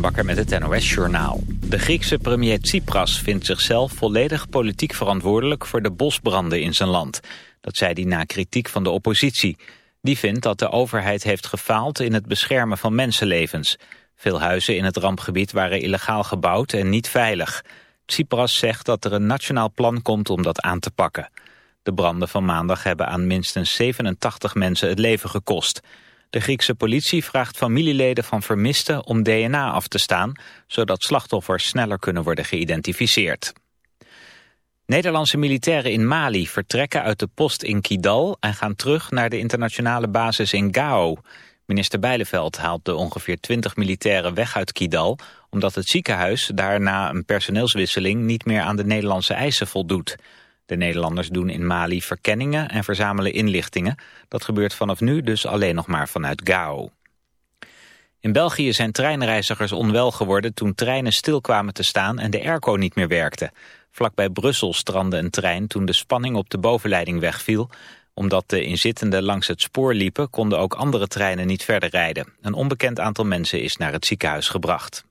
Bonenbakker met het NOS Journaal. De Griekse premier Tsipras vindt zichzelf volledig politiek verantwoordelijk... voor de bosbranden in zijn land. Dat zei hij na kritiek van de oppositie. Die vindt dat de overheid heeft gefaald in het beschermen van mensenlevens. Veel huizen in het rampgebied waren illegaal gebouwd en niet veilig. Tsipras zegt dat er een nationaal plan komt om dat aan te pakken. De branden van maandag hebben aan minstens 87 mensen het leven gekost... De Griekse politie vraagt familieleden van vermisten om DNA af te staan, zodat slachtoffers sneller kunnen worden geïdentificeerd. Nederlandse militairen in Mali vertrekken uit de post in Kidal en gaan terug naar de internationale basis in Gao. Minister Bijleveld haalt de ongeveer 20 militairen weg uit Kidal, omdat het ziekenhuis daarna een personeelswisseling niet meer aan de Nederlandse eisen voldoet. De Nederlanders doen in Mali verkenningen en verzamelen inlichtingen. Dat gebeurt vanaf nu dus alleen nog maar vanuit Gao. In België zijn treinreizigers onwel geworden toen treinen stil kwamen te staan en de airco niet meer werkte. Vlakbij Brussel strandde een trein toen de spanning op de bovenleiding wegviel. Omdat de inzittenden langs het spoor liepen konden ook andere treinen niet verder rijden. Een onbekend aantal mensen is naar het ziekenhuis gebracht.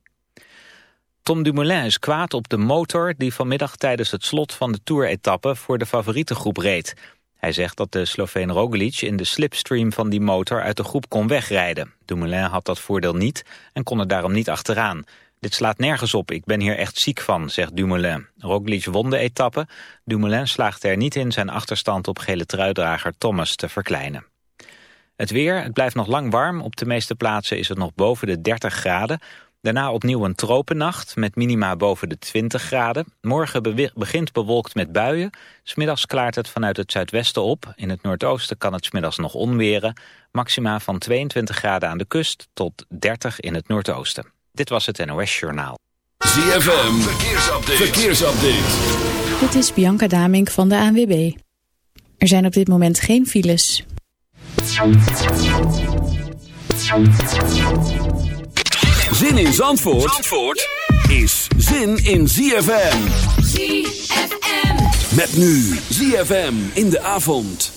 Tom Dumoulin is kwaad op de motor die vanmiddag tijdens het slot van de Tour-etappe voor de favoriete groep reed. Hij zegt dat de Sloveen Roglic in de slipstream van die motor uit de groep kon wegrijden. Dumoulin had dat voordeel niet en kon er daarom niet achteraan. Dit slaat nergens op, ik ben hier echt ziek van, zegt Dumoulin. Roglic won de etappe. Dumoulin slaagde er niet in zijn achterstand op gele truidrager Thomas te verkleinen. Het weer, het blijft nog lang warm. Op de meeste plaatsen is het nog boven de 30 graden. Daarna opnieuw een tropennacht met minima boven de 20 graden. Morgen begint bewolkt met buien. Smiddags klaart het vanuit het zuidwesten op. In het noordoosten kan het smiddags nog onweren. Maxima van 22 graden aan de kust tot 30 in het noordoosten. Dit was het NOS Journaal. ZFM, verkeersupdate. verkeersupdate. Dit is Bianca Damink van de ANWB. Er zijn op dit moment geen files. Zin in Zandvoort, Zandvoort is zin in ZFM. ZFM. Met nu ZFM in de avond.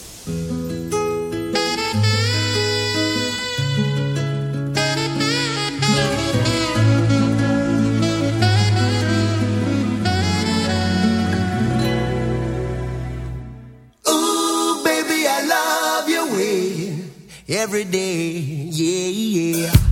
Ooh, baby, I love your way every day, yeah, yeah.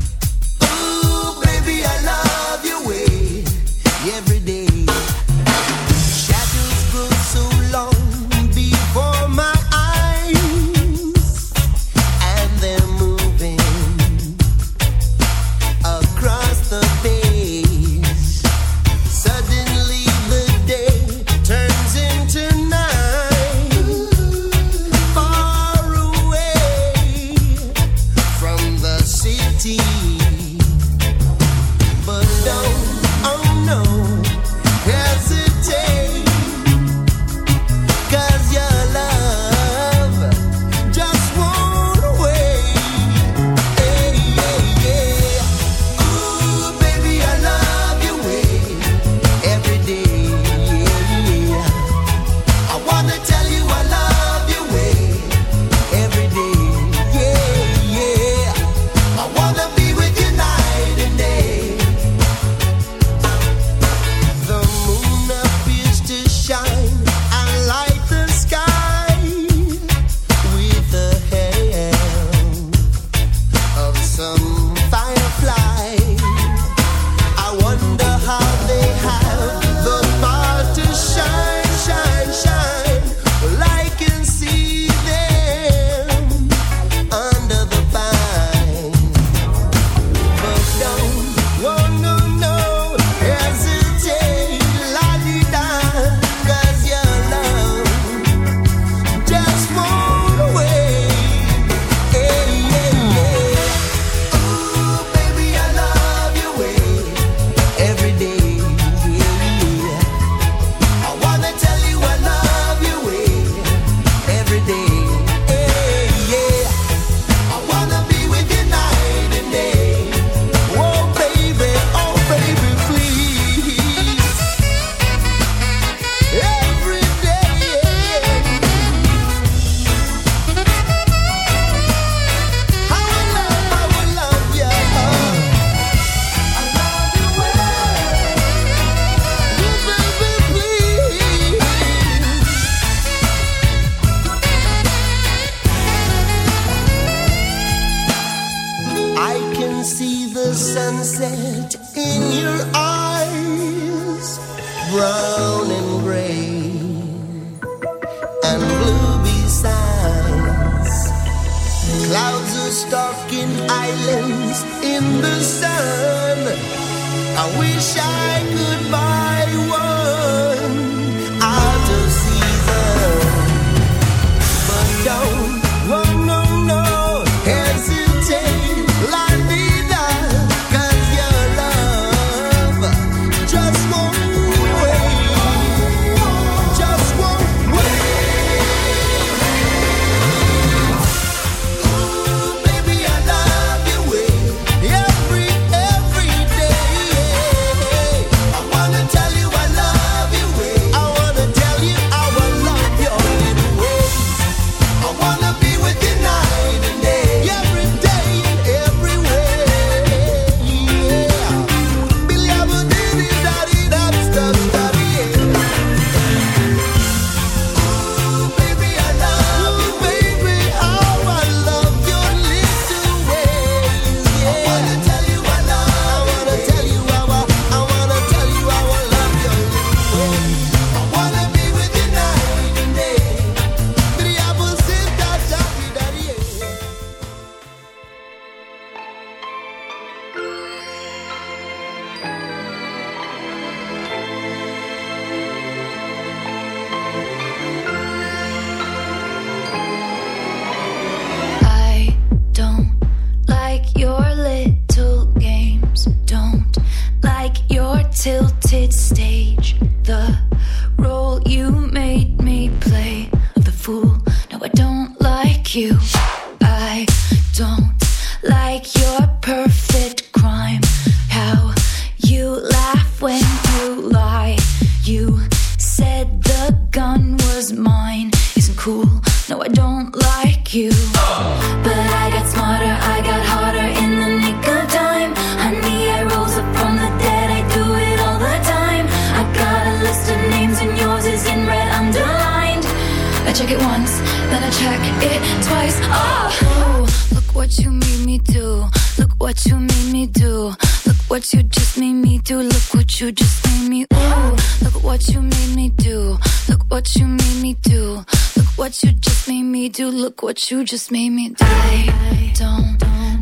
It twice. Oh, look what you made me do. Look what you made me do. Look what you just made me do. Look what you just made me. Ooh, look what you made me do. Look what you made me do. Look what you just made me do. Look what you just made me do. I don't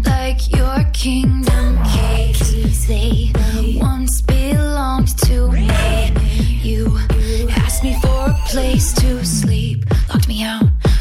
like your kingdom keys. They once belonged to me. You asked me for a place to sleep, locked me out,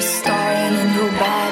starring in your bad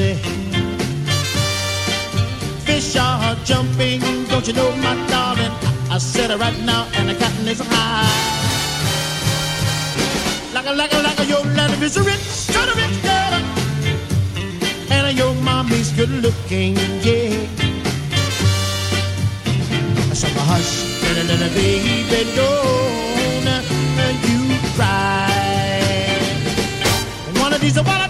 busy. Fish are jumping, don't you know, my darling? I, I said it right now, and the cotton is high. Like a, like a, like a, your land is a rich, kind of rich girl. And your mommy's good looking, yeah. So hush, little, little baby, don't you cry. One of these, one of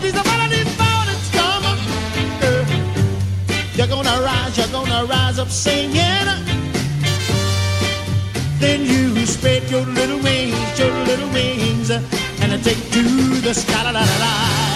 I rise up singing. Then you spread your little wings, your little wings, and I take to the sky. La, la, la, la.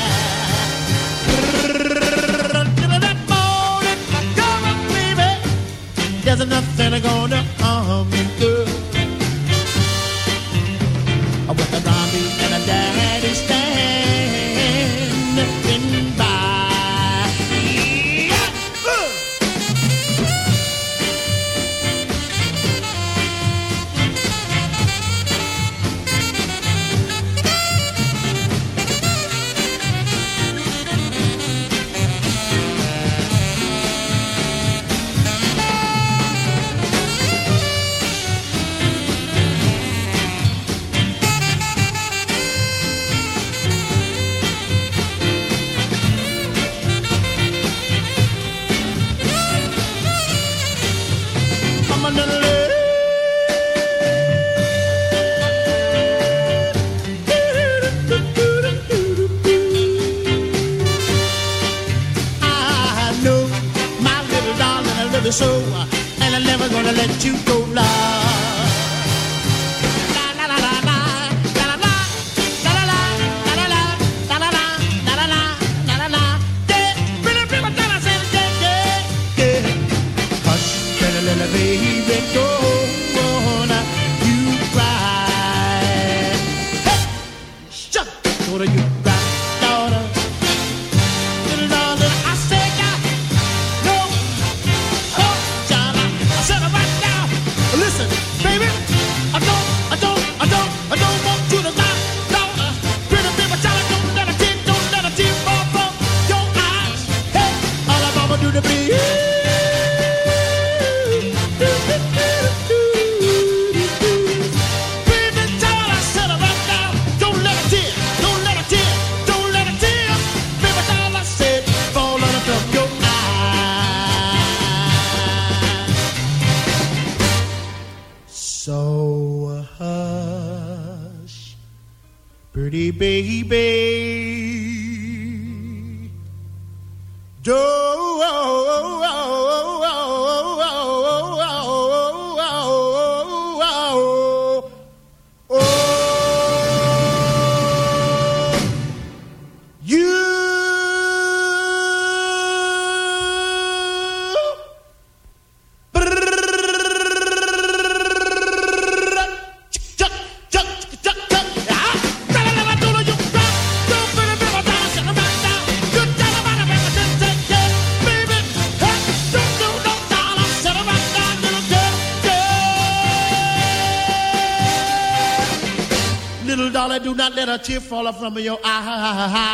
handkerchief falling from your ah, eye.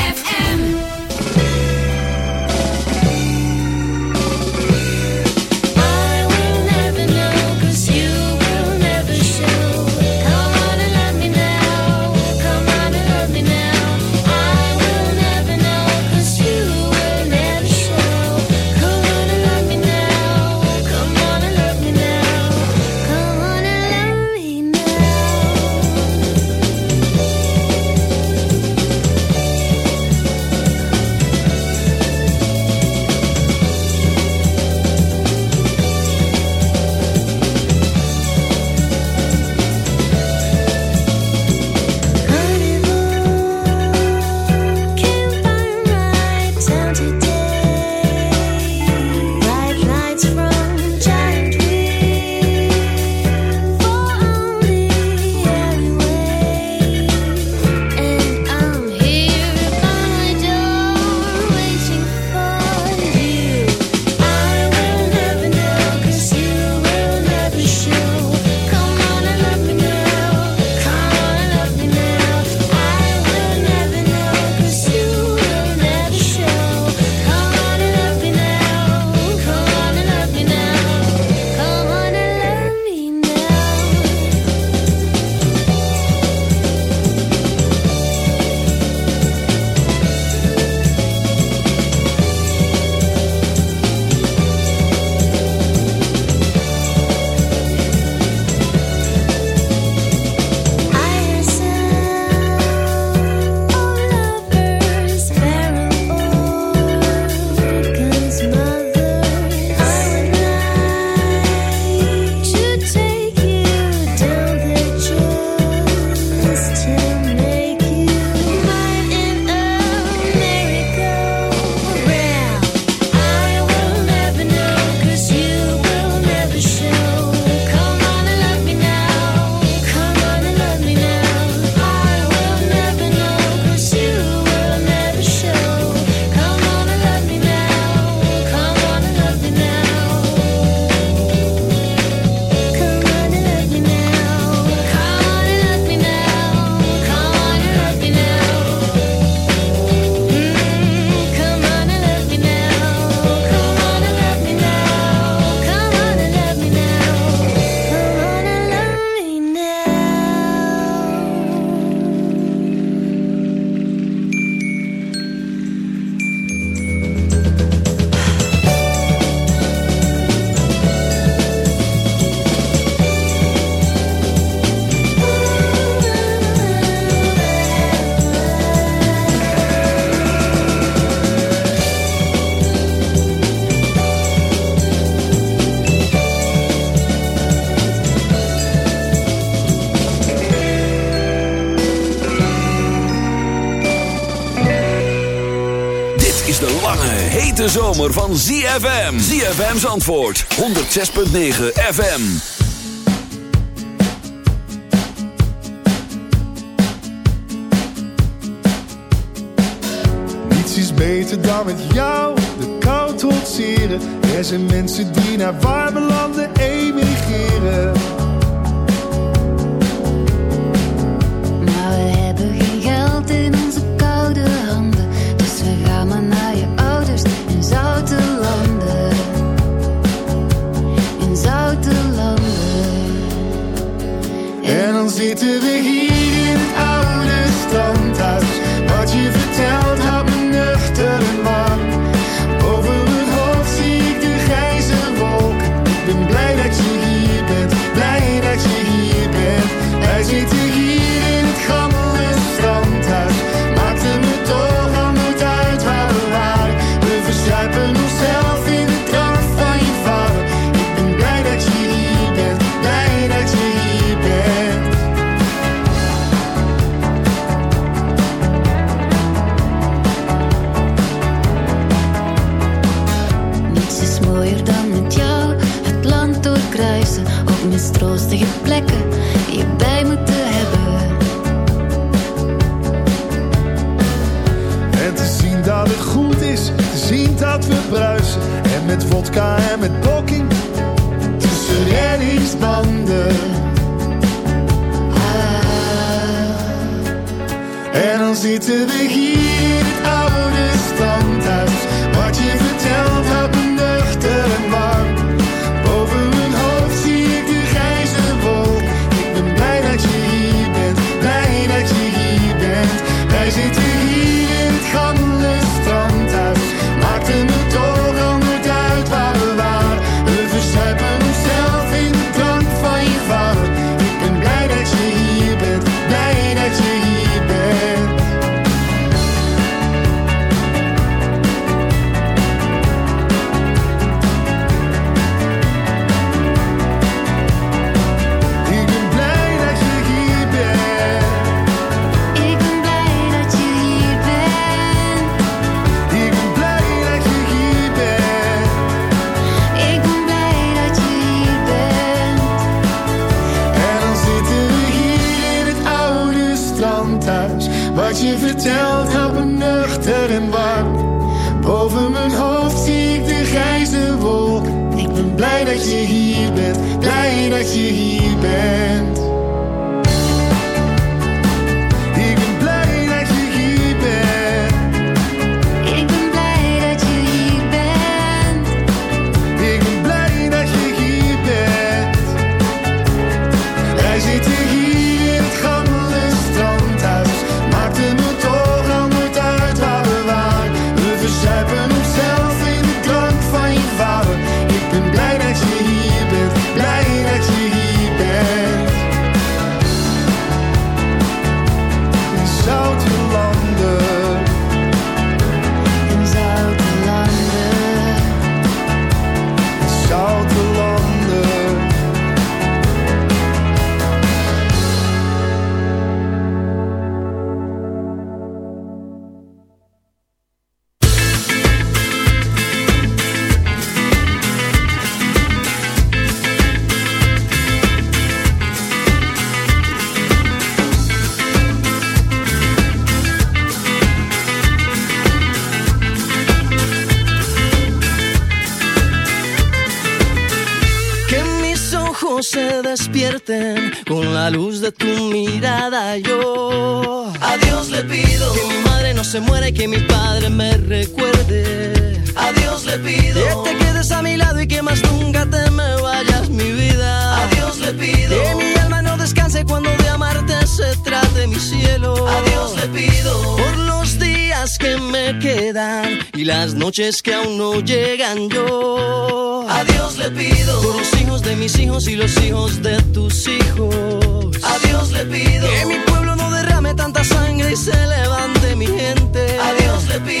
zomer van ZFM. ZFM's antwoord. 106.9 FM. Niets is beter dan met jou de kou trotseren. Er zijn mensen die naar warme landen emigreren. he bears. y las noches que aún no llegan yo. A Dios le pido por los hijos de mis hijos y los hijos de tus hijos. A Dios le pido que mi pueblo no derrame tanta sangre y se levante mi gente. A Dios le pido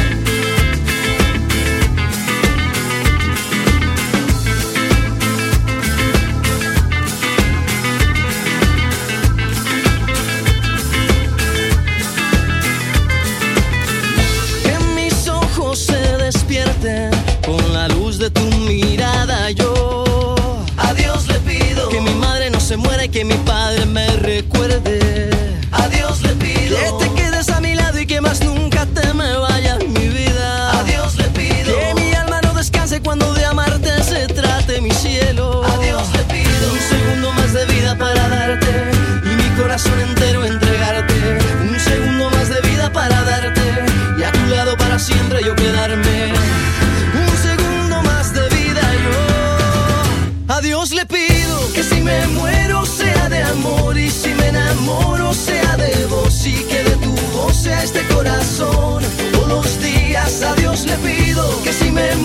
que mi padre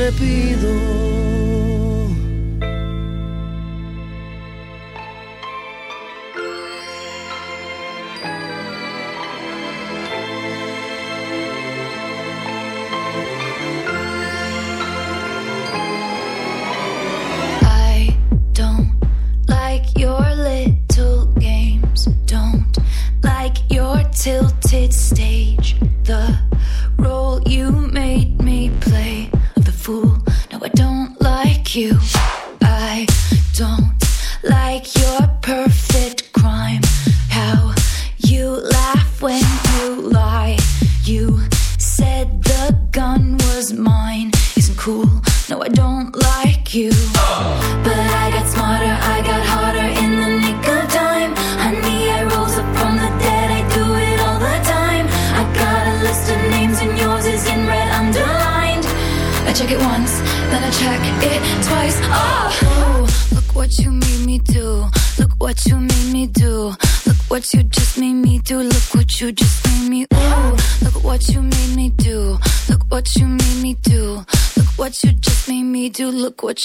le pido.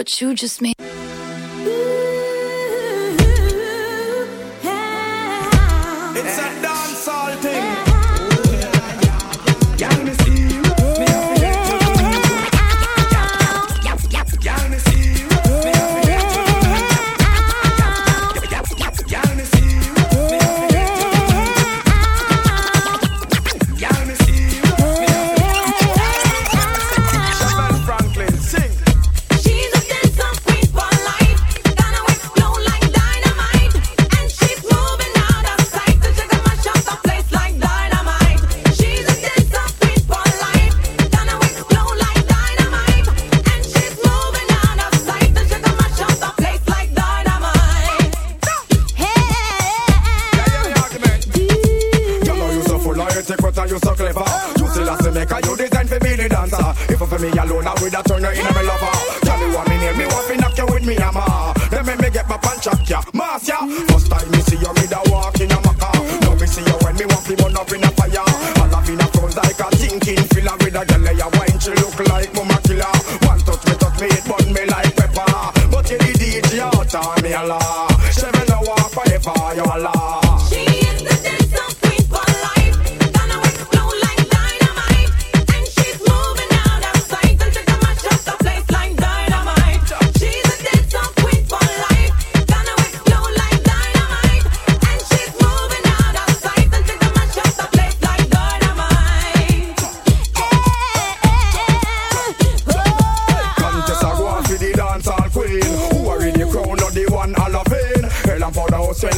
what you just made.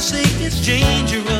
To say it's dangerous